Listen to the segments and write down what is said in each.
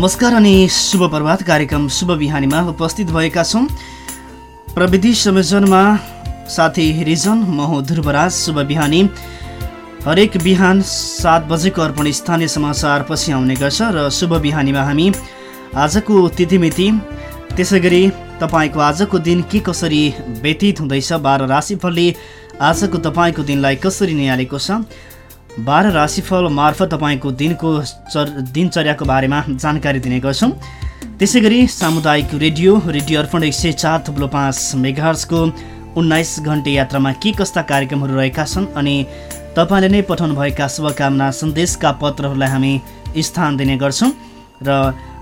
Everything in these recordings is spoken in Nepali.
नमस्कार अनि शुभ प्रभात कार्यक्रम शुभ बिहानीमा उपस्थित भएका छौँ। प्रविधि संयोजनमा साथी रिजन म हो ध्रुवराज शुभ बिहानी। हरेक बिहान सात बजेको अर्पण स्थानीय समाचार पछि आउने गर्छ र शुभ बिहानीमा हामी आजको तिथिमिति। त्यसै गरी तपाईँको आजको दिन के कसरी व्यतीत हुँदैछ बाह्र राशिफलले आजको तपाईँको दिनलाई कसरी निहालेको छ बाह्र राशिफल मार्फत तपाईँको दिनको चर दिनचर्याको बारेमा जानकारी दिने गर्छौँ। त्यसै गरी सामुदायिक रेडियो रेडियो अर्पण एक सय चार थुप्लो पाँच मेघार्सको उन्नाइस घन्टे यात्रामा के कस्ता कार्यक्रमहरू रहेका छन् अनि तपाईँले नै पठाउनुभएका शुभकामना सन्देशका पत्रहरूलाई हामी स्थान दिने गर्छौँ र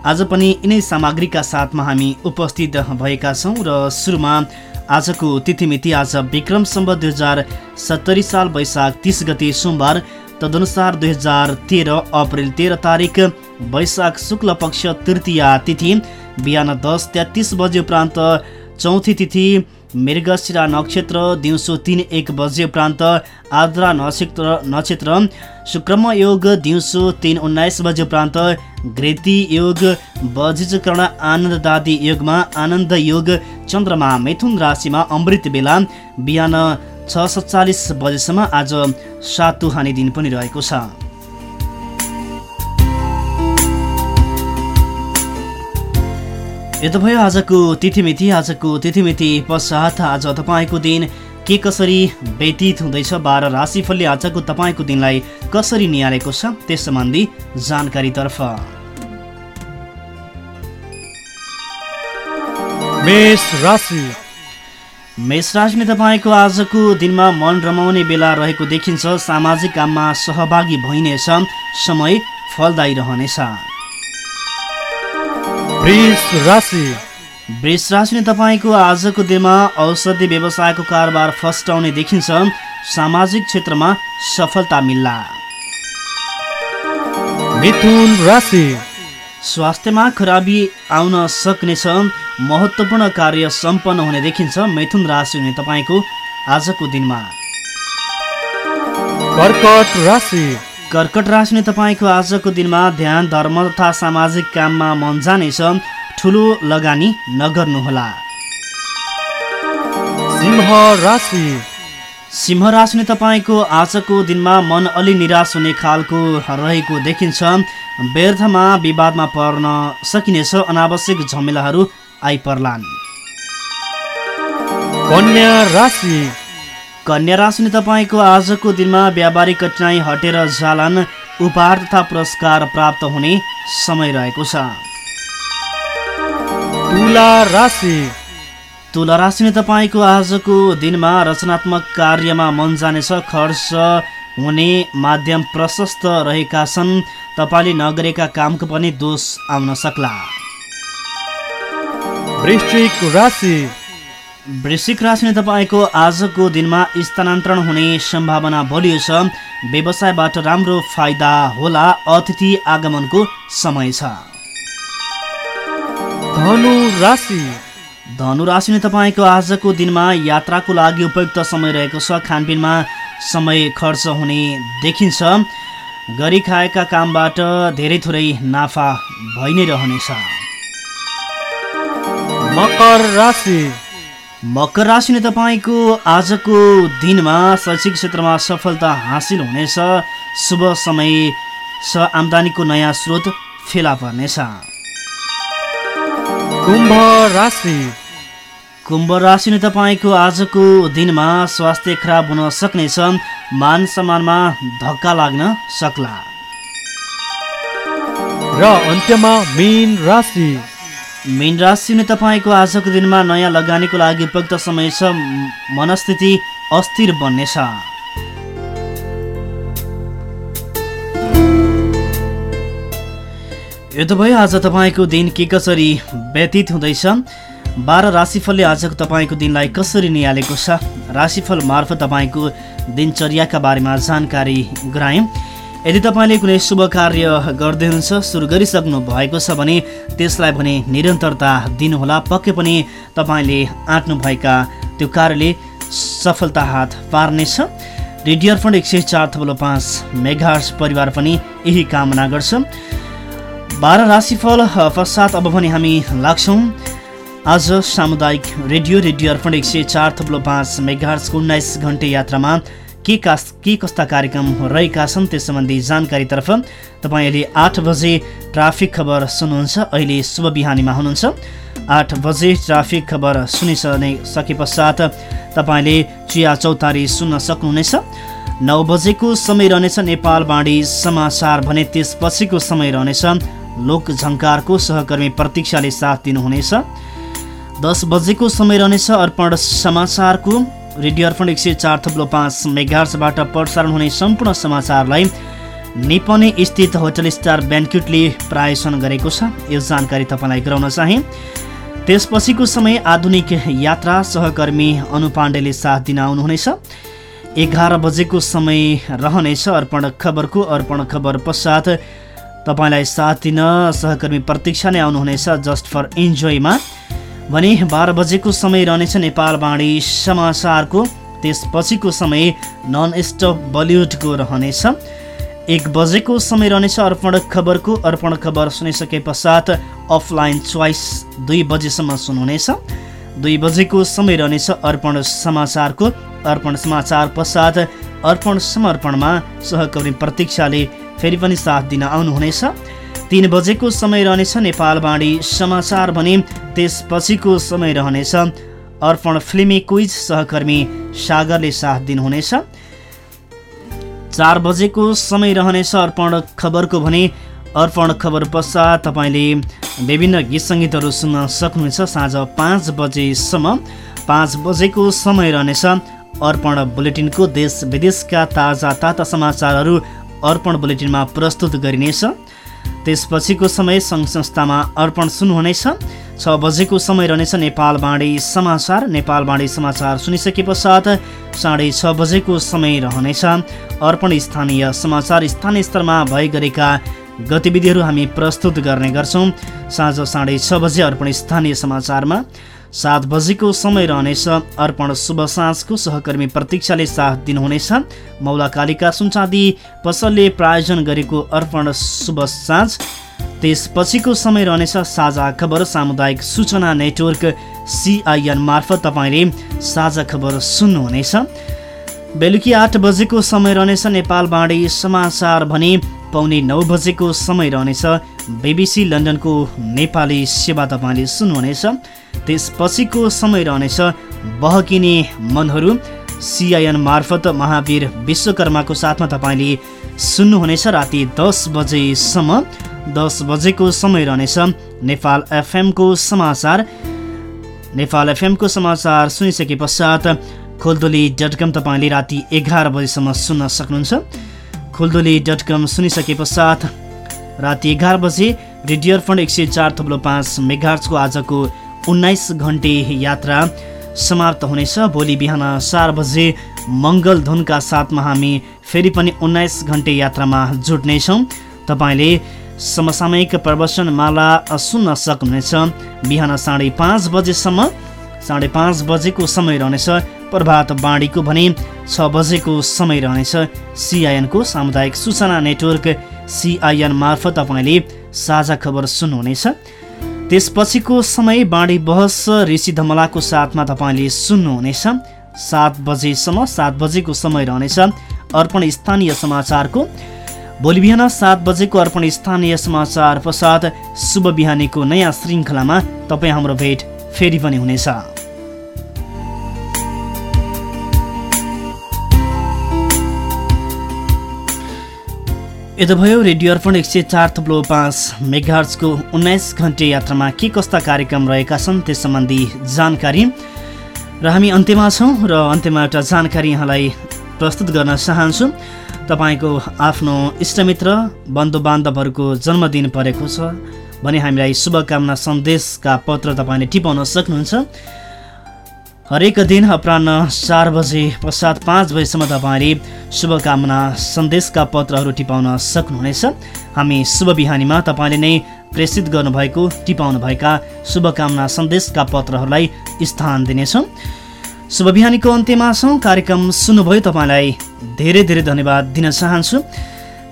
आज पनि यिनै सामग्रीका साथमा हामी उपस्थित भएका छौँ र सुरुमा आजको तिथिमिति आज विक्रम सम्बत दुई हजार सत्तरी साल वैशाख तिस गते सोमबार तदनुसार दुई हजार तेह्र अप्रेल तेह्र तारिक वैशाख शुक्ल पक्ष तृतीय तिथि बिहान दस तेत्तिस बजे उपरान्त चौथी तिथि मृगशिरा नक्षत्र दिउँसो तिन एक बजे उपरान्त आद्रा नक्षत्र नक्षत्र शुक्रम योग दिउँसो तिन उन्नाइस बजे उपरान्त घृति योग बजिजकर्ण आनन्ददादी योगमा आनन्द योग चन्द्रमा मैथुन राशिमा अमृत बेला बिहान छ सत्तालिस बजेसम्म आज सातु हानि दिन पनि रहेको छ। यो त भयो आजको तिथिमिति। आजको तिथिमिति पश्चात आज तपाईँको दिन के कसरी व्यतीत हुँदैछ? बाह्र राशिफलले आजको तपाईँको दिनलाई कसरी निहालेको छ? त्यस सम्बन्धी जानकारीतर्फ। मेष राशि। मेष राशिले तपाईँको आजको दिनमा मन रमाउने बेला रहेको देखिन्छ। सामाजिक काममा सहभागी भइनेछ। समय फलदायी रहनेछ। वृष राशिले तपाईँको आजको दिनमा औषधि व्यवसायको कारोबार फस्टाउने देखिन्छ। सामाजिक क्षेत्रमा सफलता मिल्ला। मिथुन राशि। स्वास्थ्यमा खराबी आउन सक्नेछ। महत्त्वपूर्ण कार्य सम्पन्न हुने देखिन्छ मैथुन राशि हुने तपाईँको आजको दिनमा। कर्कट राशि। कर्कट राशि हुने तपाईँको आजको दिनमा ध्यान धर्म तथा सामाजिक काममा मन जानेछ ठुलो लगानी नगर्नुहोला। सिंह राशि। सिंह राशि तपाईँको आजको दिनमा मन अलि निराश हुने खालको रहेको देखिन्छ। व्यर्थमा विवादमा पर्न सकिनेछ अनावश्यक झमेलाहरू आइपर्लान्। कन्या राशि। कन्या राशि तपाईँको आजको दिनमा व्यापारिक कठिनाई हटेर जालान्। उपहार तथा पुरस्कार प्राप्त हुने समय रहेको छ। तुला राशि। तुला राशि तपाईँको आजको दिनमा रचनात्मक कार्यमा मन जानेछ खर्च हुने माध्यम प्रशस्त रहेका छन्। तपाईँले नगरेका कामको पनि दोष आउन सक्ला। वृश्चिक राशि। वृश्चिक राशि तपाईँको आजको दिनमा स्थानान्तरण हुने सम्भावना बलियो छ। व्यवसायबाट राम्रो फाइदा होला अतिथि आगमनको समय छ। धनु राशि। धनु राशि नै तपाईँको आजको दिनमा यात्राको लागि उपयुक्त समय रहेको छ। खानपिनमा समय खर्च हुने देखिन्छ। गरी खाएका कामबाट धेरै थोरै नाफा भइ नै रहनेछ। मकर राशि। मकर राशि नै तपाईँको आजको दिनमा शैक्षिक क्षेत्रमा सफलता हासिल हुनेछ। शुभ समय छ आम्दानीको नयाँ स्रोत फेला पर्नेछ। कुम्भ राशि। कुम्भ राशि नै तपाईँको आजको दिनमा स्वास्थ्य खराब हुन सक्नेछ। मान सम्मानमा धक्का लाग्न सक्ला। र अन्त्यमा मीन राशि। मीन राशि नै तपाईँको आजको दिनमा नयाँ लगानीको लागि उपयुक्त समय छ। मनस्थिति अस्थिर बन्नेछ। यो त भयो आज तपाईँको दिन के कसरी व्यतीत हुँदैछ। बाह्र राशिफलले आजको तपाईँको दिनलाई कसरी निहालेको छ। राशिफल मार्फत तपाईँको दिनचर्याका बारेमा जानकारी गरायौँ। यदि तपाईँले कुनै शुभ कार्य गर्दै हुनुहुन्छ सुरु गरिसक्नु भएको छ भने त्यसलाई भने निरन्तरता दिनुहोला। पक्कै पनि तपाईँले आँट्नुभएका त्यो कार्यले सफलता हात पार्नेछ। रेडियो फन्ड एक सय चार थप्लो पाँच मेघार्स परिवार पनि यही कामना गर्छ। बाह्र राशिफल पश्चात अब भने हामी लाग्छौँ। आज सामुदायिक रेडियो रेडियो अर्पण एक सय चार थप्लो पाँच मेगार्सको उन्नाइस घन्टे यात्रामा के का के कस्ता कार्यक्रम रहेका छन् त्यस सम्बन्धी जानकारीतर्फ तपाईँ अहिले आठ बजे ट्राफिक खबर सुन्नुहुन्छ। अहिले शुभ बिहानीमा हुनुहुन्छ। आठ बजे ट्राफिक खबर सुनिसने सके पश्चात तपाईँले चिया चौतारी सुन्न सक्नुहुनेछ। नौ बजेको समय रहनेछ नेपाल बाँडी समाचार भने त्यसपछिको समय रहनेछ। लोक झङ्कारको सहकर्मी प्रतीक्षाले साथ दिनुहुनेछ। दस बजेको समय रहनेछ अर्पण समाचारको। रेडियो अर्पण एक सय चार थप्लो पाँच मेगार्सबाट प्रसारण हुने सम्पूर्ण समाचारलाई निपने स्थित होटल स्टार ब्यान्क्युटले प्रायोजन गरेको छ। यो जानकारी तपाईँलाई गराउन चाहे। त्यसपछिको समय आधुनिक यात्रा सहकर्मी अनु पाण्डेले साथ दिन आउनुहुनेछ। एघार बजेको समय रहनेछ अर्पण खबरको। अर्पण खबर पश्चात तपाईँलाई साथ दिन सहकर्मी प्रतीक्षा नै आउनुहुनेछ जस्ट फर इन्जोयमा। भने बाह्र बजेको समय रहनेछ नेपाल बाणी समाचारको। त्यसपछिको समय नन स्टप बलिउडको रहनेछ। एक बजेको समय रहनेछ अर्पण खबरको। अर्पण खबर सुनिसके पश्चात अफलाइन चोइस दुई बजेसम्म सुन्नुहुनेछ। दुई बजेको समय रहनेछ अर्पण समाचारको। अर्पण समाचार पश्चात अर्पण समर्पणमा सहकर्मी प्रतीक्षाले फेरि पनि साथ दिन आउनुहुनेछ। तिन बजेको समय रहनेछ नेपाल बाणी समाचार भने त्यसपछिको समय रहनेछ। अर्पण फिल्मी क्विज सहकर्मी सागरले साथ दिनुहुनेछ। चार बजेको समय रहनेछ अर्पण खबरको भने अर्पण खबर पश्चात तपाईँले विभिन्न गीत सङ्गीतहरू सुन्न सक्नुहुनेछ साँझ पाँच बजेसम्म। पाँच बजेको समय रहनेछ अर्पण बुलेटिनको देश विदेशका ताजा ताता समाचारहरू अर्पण बुलेटिनमा प्रस्तुत गरिनेछ। त्यसपछिको समय सङ्घ संस्थामा अर्पण सुन्नुहुनेछ। छ बजेको समय रहनेछ नेपाल बाँडी समाचार। नेपाल बाँडी समाचार सुनिसके पश्चात साढे छ बजेको समय रहनेछ। अर्पण स्थानीय समाचार स्थानीय स्तरमा भइ गरेका गतिविधिहरू हामी प्रस्तुत गर्ने गर्छौँ। साँझ साढे छ बजे अर्पण स्थानीय समाचारमा। सात बजेको समय रहनेछ। अर्पण शुभ साँझको सहकर्मी प्रतीक्षाले साथ दिनुहुनेछ। मौला कालिका सुनचाँदी पसलले प्रायोजन गरेको अर्पण शुभ साँझ। त्यसपछिको समय रहनेछ साझा खबर सामुदायिक सूचना नेटवर्क सिआइएन मार्फत तपाईँले साझा खबर सुन्नुहुनेछ। बेलुकी आठ बजेको समय रहनेछ नेपाल बाँडी समाचार भने पाउने नौ बजेको समय रहनेछ। बिबिसी लन्डनको नेपाली सेवा तपाईँले सुन्नुहुनेछ। त्यसपछिको समय रहनेछ बहकिने मनहरू। सिआइएन मार्फत महावीर विश्वकर्माको साथमा तपाईँले सुन्नुहुनेछ राति दस बजेसम्म। दस बजेको समय रहनेछ नेपाल एफएमको समाचार। नेपाल एफएमको समाचार सुनिसके पश्चात खोलदोली डट कम तपाईँले राति एघार बजीसम्म सुन्न सक्नुहुन्छ। खोलदोली डट कम सुनिसके पश्चात राति एघार बजे रेडियो अर्पण एक सय चार थप्लो पाँच मेघार्चको आजको उन्नाइस घन्टे यात्रा समाप्त हुनेछ। भोलि बिहान चार बजे मङ्गल धुनका साथमा हामी फेरि पनि उन्नाइस घन्टे यात्रामा जुट्नेछौँ। तपाईँले समसामयिक प्रवचनमाला सुन्न सक्नुहुनेछ। बिहान साढे पाँच बजेसम्म साढे पाँच बजेको समय रहनेछ। प्रभात बाँडीको भने छ बजेको समय रहनेछ। सिआइएनको सामुदायिक सूचना नेटवर्क सिआइएन मार्फत तपाईँले साझा खबर सुन्नुहुनेछ। त्यसपछिको समय बाँडी बहस ऋषि धमलाको साथमा तपाईँले सुन्नुहुनेछ। सात बजेसम्म सात बजेको समय रहनेछ। अर्पण स्थानीय समाचारको। भोलि बिहान सात बजेको अर्पण स्थानीय समाचार पश्चात शुभ बिहानीको नयाँ श्रृङ्खलामा तपाईँ हाम्रो भेट फेरि पनि हुनेछ। यता भयो रेडियो अर्पण एक सय चार थुप्लो पाँच मेघार्चको उन्नाइस घन्टे यात्रामा के कस्ता कार्यक्रम रहेका छन् त्यस सम्बन्धी जानकारी। र हामी अन्त्यमा छौँ र अन्त्यमा एउटा जानकारी यहाँलाई प्रस्तुत गर्न चाहन्छु। तपाईँको आफ्नो इष्टमित्र बन्धु बान्धवहरूको जन्मदिन परेको छ भने हामीलाई शुभकामना सन्देशका पत्र तपाईँले टिपाउन सक्नुहुन्छ। हरेक दिन अपरान्न चार बजे पश्चात पाँच बजीसम्म तपाईँले शुभकामना सन्देशका पत्रहरू टिपाउन सक्नुहुनेछ। हामी शुभ बिहानीमा तपाईँले नै प्रेषित गर्नुभएको टिपाउनुभएका शुभकामना सन्देशका पत्रहरूलाई स्थान दिनेछौँ। शुभ बिहानीको अन्त्यमा छौँ। कार्यक्रम सुन्नुभयो। तपाईँलाई धेरै धेरै धन्यवाद दिन चाहन्छु।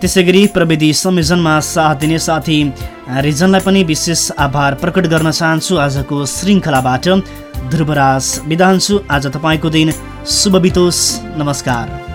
त्यसै गरी प्रविधि संयोजनमा साथ दिने साथी रिजनलाई पनि विशेष आभार प्रकट गर्न चाहन्छु। आजको श्रृङ्खलाबाट ध्रुवराज बिदा हुन्छु आज तपाईँको दिन शुभ बितोस्। नमस्कार।